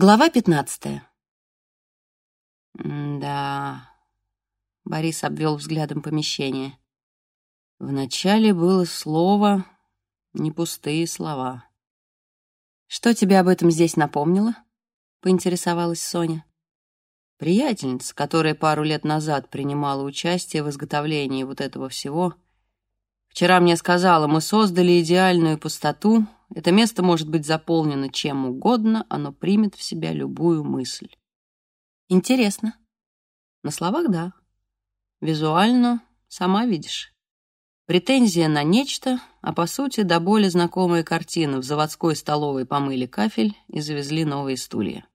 Глава пятнадцатая. Да, Борис обвел взглядом помещение. Вначале было слово, не пустые слова. Что тебе об этом здесь напомнило? Поинтересовалась Соня. Приятельница, которая пару лет назад принимала участие в изготовлении вот этого всего, вчера мне сказала, мы создали идеальную пустоту, это место может быть заполнено чем угодно, оно примет в себя любую мысль. Интересно. На словах — да. Визуально — сама видишь. Претензия на нечто, а по сути до боли знакомая картина. В заводской столовой помыли кафель и завезли новые стулья.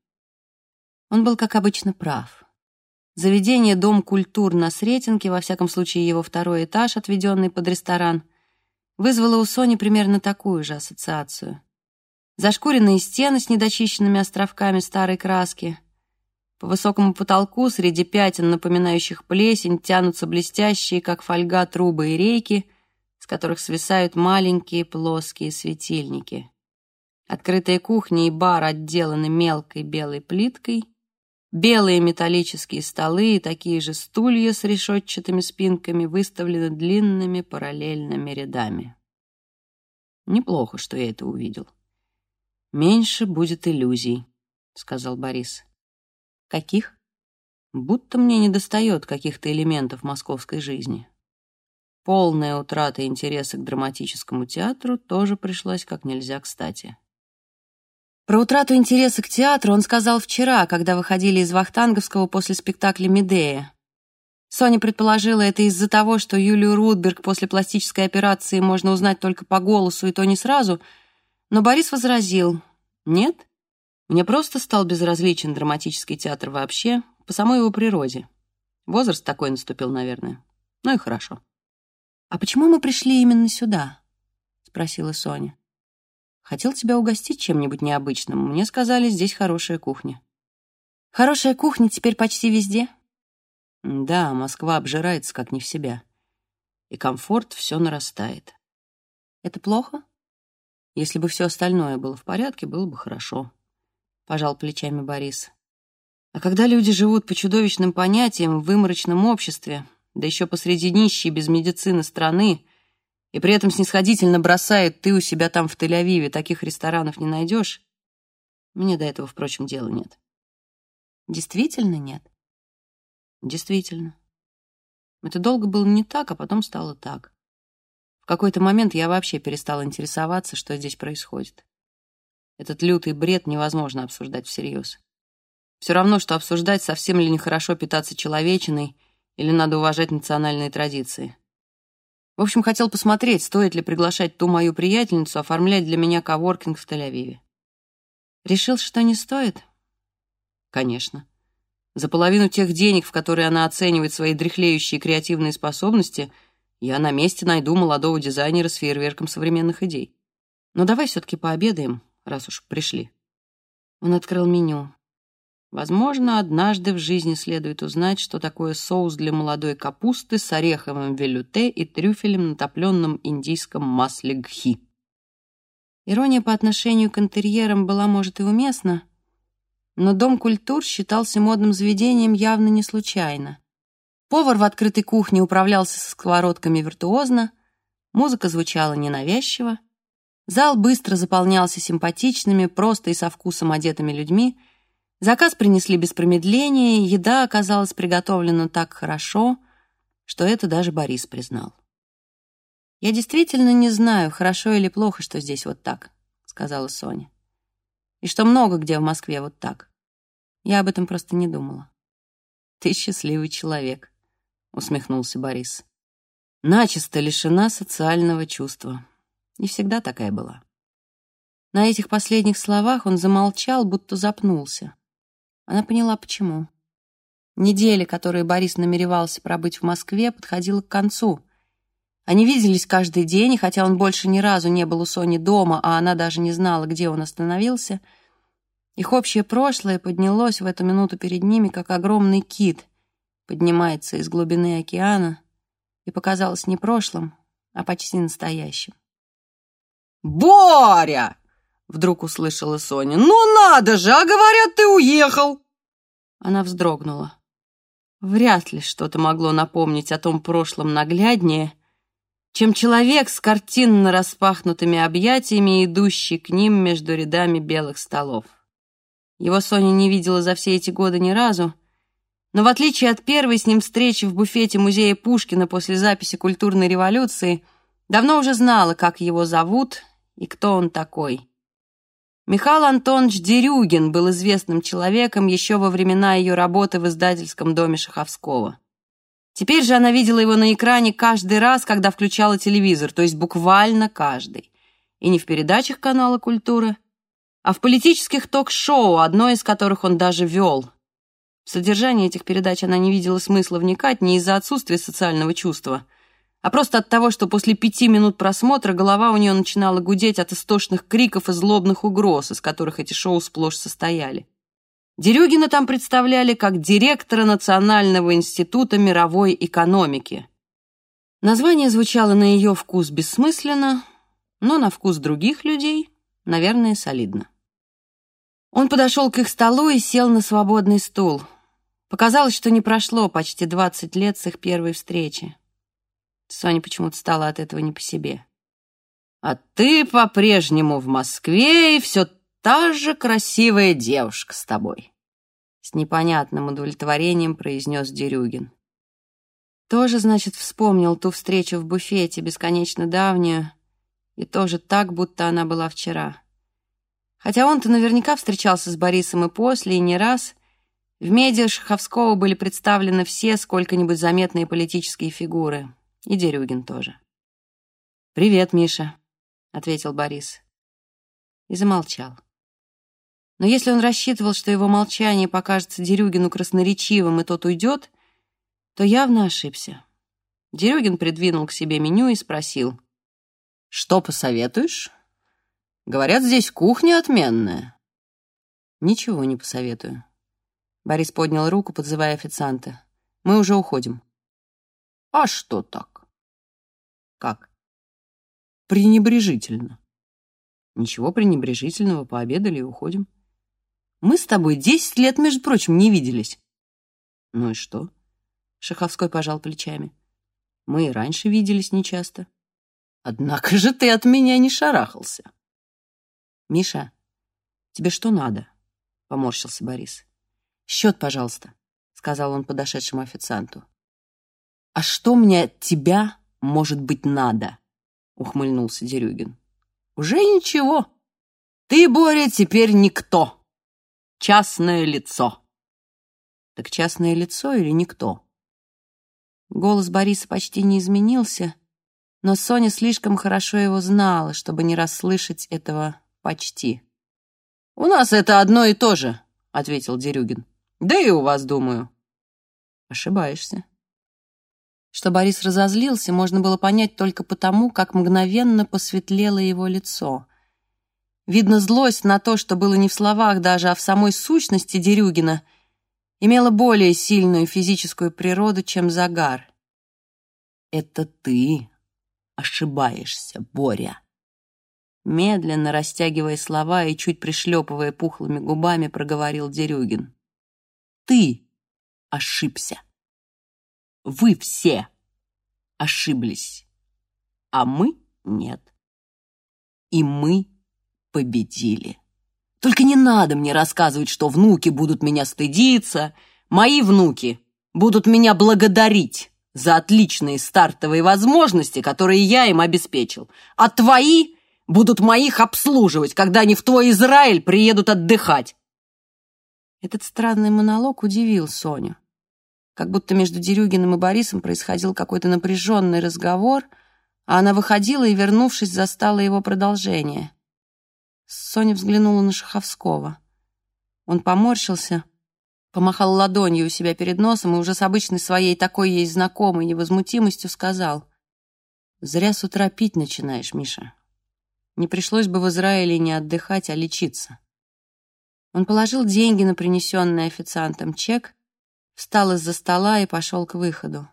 Он был, как обычно, прав. Заведение «Дом культур» на Сретенке, во всяком случае его второй этаж, отведенный под ресторан, вызвало у Сони примерно такую же ассоциацию. Зашкуренные стены с недочищенными островками старой краски. По высокому потолку среди пятен, напоминающих плесень, тянутся блестящие, как фольга, трубы и рейки, с которых свисают маленькие плоские светильники. Открытая кухня и бар отделаны мелкой белой плиткой — Белые металлические столы и такие же стулья с решетчатыми спинками выставлены длинными параллельными рядами. Неплохо, что я это увидел. «Меньше будет иллюзий», — сказал Борис. «Каких?» «Будто мне недостает каких-то элементов московской жизни». Полная утрата интереса к драматическому театру тоже пришлась как нельзя кстати. Про утрату интереса к театру он сказал вчера, когда выходили из Вахтанговского после спектакля «Медея». Соня предположила это из-за того, что Юлию Рудберг после пластической операции можно узнать только по голосу, и то не сразу, но Борис возразил «Нет, мне просто стал безразличен драматический театр вообще, по самой его природе. Возраст такой наступил, наверное. Ну и хорошо». «А почему мы пришли именно сюда?» — спросила Соня. Хотел тебя угостить чем-нибудь необычным. Мне сказали, здесь хорошая кухня. Хорошая кухня теперь почти везде. Да, Москва обжирается как не в себя. И комфорт все нарастает. Это плохо? Если бы все остальное было в порядке, было бы хорошо. Пожал плечами Борис. А когда люди живут по чудовищным понятиям в выморочном обществе, да еще посреди нищей без медицины страны, и при этом снисходительно бросает «ты у себя там в Тель-Авиве, таких ресторанов не найдешь», мне до этого, впрочем, дела нет. Действительно нет? Действительно. Это долго было не так, а потом стало так. В какой-то момент я вообще перестала интересоваться, что здесь происходит. Этот лютый бред невозможно обсуждать всерьез. Все равно, что обсуждать, совсем ли нехорошо питаться человечиной или надо уважать национальные традиции. В общем, хотел посмотреть, стоит ли приглашать ту мою приятельницу оформлять для меня коворкинг в Тель-Авиве. Решил, что не стоит? Конечно. За половину тех денег, в которые она оценивает свои дряхлеющие креативные способности, я на месте найду молодого дизайнера с фейерверком современных идей. Но давай все-таки пообедаем, раз уж пришли. Он открыл меню. Возможно, однажды в жизни следует узнать, что такое соус для молодой капусты с ореховым велюте и трюфелем на топленном индийском масле гхи. Ирония по отношению к интерьерам была, может, и уместна, но Дом культур считался модным заведением явно не случайно. Повар в открытой кухне управлялся со сковородками виртуозно, музыка звучала ненавязчиво, зал быстро заполнялся симпатичными, просто и со вкусом одетыми людьми — Заказ принесли без промедления, еда оказалась приготовлена так хорошо, что это даже Борис признал. «Я действительно не знаю, хорошо или плохо, что здесь вот так», — сказала Соня. «И что много где в Москве вот так. Я об этом просто не думала». «Ты счастливый человек», — усмехнулся Борис. «Начисто лишена социального чувства. Не всегда такая была». На этих последних словах он замолчал, будто запнулся. Она поняла, почему. Неделя, которую Борис намеревался пробыть в Москве, подходила к концу. Они виделись каждый день, и хотя он больше ни разу не был у Сони дома, а она даже не знала, где он остановился, их общее прошлое поднялось в эту минуту перед ними, как огромный кит поднимается из глубины океана и показалось не прошлым, а почти настоящим. «Боря!» Вдруг услышала Соня. «Ну надо же, а говорят, ты уехал!» Она вздрогнула. Вряд ли что-то могло напомнить о том прошлом нагляднее, чем человек с картинно распахнутыми объятиями, идущий к ним между рядами белых столов. Его Соня не видела за все эти годы ни разу, но в отличие от первой с ним встречи в буфете музея Пушкина после записи культурной революции, давно уже знала, как его зовут и кто он такой. Михаил Антонович Дерюгин был известным человеком еще во времена ее работы в издательском доме Шаховского. Теперь же она видела его на экране каждый раз, когда включала телевизор, то есть буквально каждый. И не в передачах канала «Культура», а в политических ток-шоу, одно из которых он даже вел. В содержание этих передач она не видела смысла вникать не из-за отсутствия социального чувства, а просто от того, что после пяти минут просмотра голова у нее начинала гудеть от истошных криков и злобных угроз, из которых эти шоу сплошь состояли. Дерюгина там представляли как директора Национального института мировой экономики. Название звучало на ее вкус бессмысленно, но на вкус других людей, наверное, солидно. Он подошел к их столу и сел на свободный стул. Показалось, что не прошло почти двадцать лет с их первой встречи. Соне почему-то стало от этого не по себе. «А ты по-прежнему в Москве, и все та же красивая девушка с тобой», с непонятным удовлетворением произнес Дерюгин. Тоже, значит, вспомнил ту встречу в буфете, бесконечно давнюю, и тоже так, будто она была вчера. Хотя он-то наверняка встречался с Борисом и после, и не раз. В медиа Шаховского были представлены все сколько-нибудь заметные политические фигуры. И Дерюгин тоже. «Привет, Миша», — ответил Борис. И замолчал. Но если он рассчитывал, что его молчание покажется Дерюгину красноречивым, и тот уйдет, то явно ошибся. Дерюгин придвинул к себе меню и спросил. «Что посоветуешь?» Говорят, здесь кухня отменная. Ничего не посоветую. Борис поднял руку, подзывая официанта. Мы уже уходим. А что так? Как? Пренебрежительно. Ничего пренебрежительного, пообедали и уходим. Мы с тобой десять лет, между прочим, не виделись. Ну и что? Шаховской пожал плечами. Мы и раньше виделись нечасто. Однако же ты от меня не шарахался. «Миша, тебе что надо?» — поморщился Борис. «Счет, пожалуйста», — сказал он подошедшему официанту. «А что мне от тебя, может быть, надо?» — ухмыльнулся Дерюгин. «Уже ничего. Ты, Боря, теперь никто. Частное лицо». «Так частное лицо или никто?» Голос Бориса почти не изменился, но Соня слишком хорошо его знала, чтобы не расслышать этого «Почти». «У нас это одно и то же», — ответил Дерюгин. «Да и у вас, думаю». «Ошибаешься». Что Борис разозлился, можно было понять только потому, как мгновенно посветлело его лицо. Видно, злость на то, что было не в словах даже, а в самой сущности Дерюгина, имела более сильную физическую природу, чем загар. «Это ты ошибаешься, Боря», Медленно растягивая слова и чуть пришлепывая пухлыми губами, проговорил Дерюгин. «Ты ошибся. Вы все ошиблись, а мы нет. И мы победили. Только не надо мне рассказывать, что внуки будут меня стыдиться. Мои внуки будут меня благодарить за отличные стартовые возможности, которые я им обеспечил. А твои будут моих обслуживать, когда они в твой Израиль приедут отдыхать. Этот странный монолог удивил Соню. Как будто между Дерюгиным и Борисом происходил какой-то напряженный разговор, а она выходила и, вернувшись, застала его продолжение. Соня взглянула на Шаховского. Он поморщился, помахал ладонью у себя перед носом и уже с обычной своей такой ей знакомой невозмутимостью сказал, «Зря с утра пить начинаешь, Миша. Не пришлось бы в Израиле не отдыхать, а лечиться. Он положил деньги на принесенный официантом чек, встал из-за стола и пошел к выходу.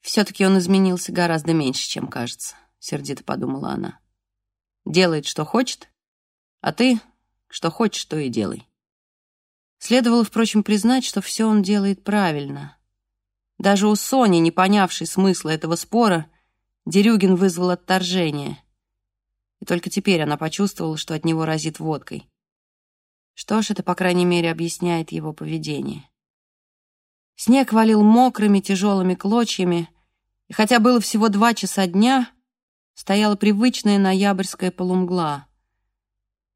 Все-таки он изменился гораздо меньше, чем кажется, сердито подумала она. Делает, что хочет, А ты что хочешь, то и делай. Следовало, впрочем, признать, что все он делает правильно. Даже у Сони, не понявшей смысла этого спора, Дерюгин вызвал отторжение. И только теперь она почувствовала, что от него разит водкой. Что ж, это, по крайней мере, объясняет его поведение. Снег валил мокрыми тяжелыми клочьями, и хотя было всего два часа дня, стояла привычная ноябрьская полумгла.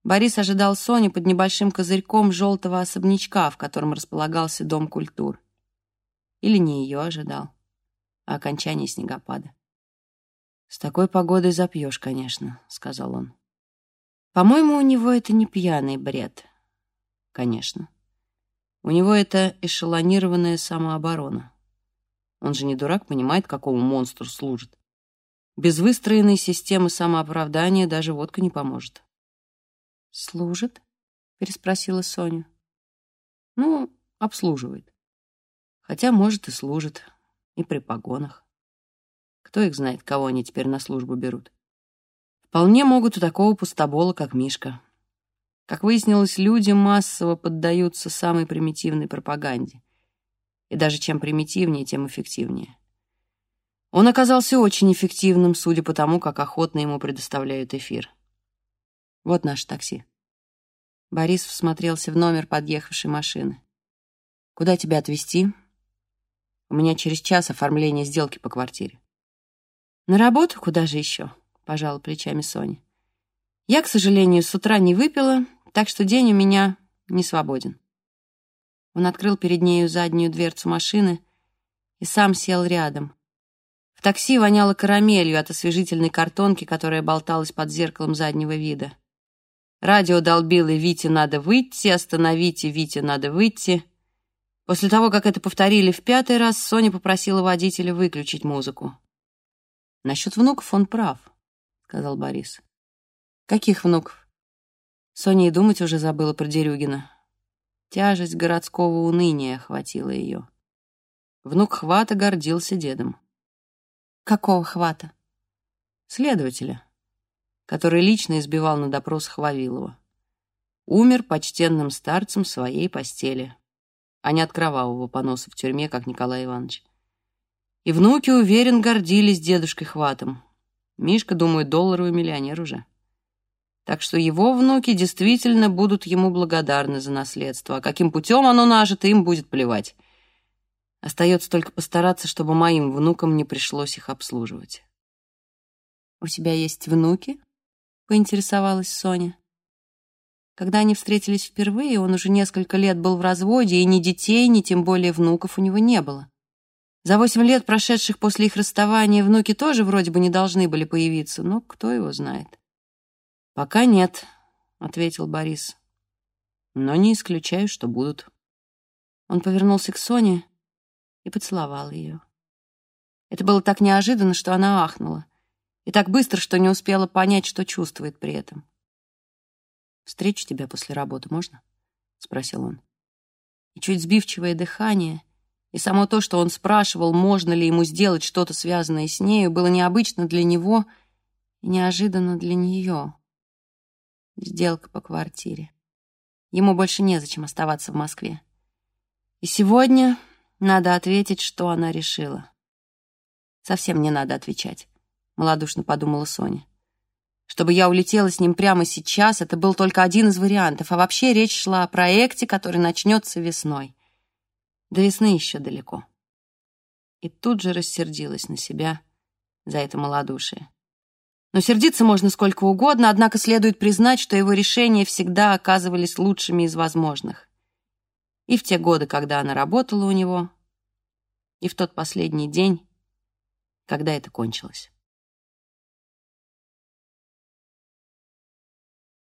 Борис ожидал Соню под небольшим козырьком желтого особнячка, в котором располагался Дом культур. Или не ее ожидал, а окончание снегопада. «С такой погодой запьешь, конечно», — сказал он. «По-моему, у него это не пьяный бред». «Конечно. У него это эшелонированная самооборона. Он же не дурак, понимает, какому монстру служит. Без выстроенной системы самооправдания даже водка не поможет. «Служит?» — переспросила Соня. «Ну, обслуживает. Хотя, может, и служит. И при погонах. Кто их знает, кого они теперь на службу берут. Вполне могут у такого пустобола, как Мишка. Как выяснилось, люди массово поддаются самой примитивной пропаганде. И даже чем примитивнее, тем эффективнее. Он оказался очень эффективным, судя по тому, как охотно ему предоставляют эфир. Вот наше такси. Борис всмотрелся в номер подъехавшей машины. «Куда тебя отвезти?» «У меня через час оформление сделки по квартире». «На работу? Куда же еще?» — пожала плечами Соня. «Я, к сожалению, с утра не выпила, так что день у меня не свободен. Он открыл перед нею заднюю дверцу машины и сам сел рядом. В такси воняло карамелью от освежительной картонки, которая болталась под зеркалом заднего вида. Радио долбило «Вите надо выйти», «Остановите, Вите надо выйти». После того, как это повторили в пятый раз, Соня попросила водителя выключить музыку. «Насчет внуков он прав», — сказал Борис. «Каких внуков?» Соня и думать уже забыла про Дерюгина. Тяжесть городского уныния охватила ее. Внук Хвата гордился дедом. «Какого Хвата?» «Следователя, который лично избивал на допросах Вавилова. Умер почтенным старцем в своей постели, а не от кровавого поноса в тюрьме, как Николай Иванович. И внуки, уверен, гордились дедушкой Хватом. Мишка, думаю, долларовый миллионер уже. Так что его внуки действительно будут ему благодарны за наследство, а каким путем оно нажито, им будет плевать. Остается только постараться, чтобы моим внукам не пришлось их обслуживать. «У тебя есть внуки?» — поинтересовалась Соня. Когда они встретились впервые, он уже несколько лет был в разводе, и ни детей, ни тем более внуков у него не было. За восемь лет, прошедших после их расставания, внуки тоже вроде бы не должны были появиться, но кто его знает. «Пока нет», — ответил Борис. «Но не исключаю, что будут». Он повернулся к Соне и поцеловал ее. Это было так неожиданно, что она ахнула, и так быстро, что не успела понять, что чувствует при этом. «Встречу тебя после работы, можно?» — спросил он. И чуть сбивчивое дыхание, и само то, что он спрашивал, можно ли ему сделать что-то связанное с нею, было необычно для него и неожиданно для нее. Сделка по квартире. Ему больше незачем оставаться в Москве. И сегодня надо ответить, что она решила. Совсем не надо отвечать, малодушно подумала Соня. Чтобы я улетела с ним прямо сейчас, это был только один из вариантов, а вообще речь шла о проекте, который начнется весной. До весны еще далеко. И тут же рассердилась на себя за это малодушие. Но сердиться можно сколько угодно, однако следует признать, что его решения всегда оказывались лучшими из возможных. И в те годы, когда она работала у него, и в тот последний день, когда это кончилось.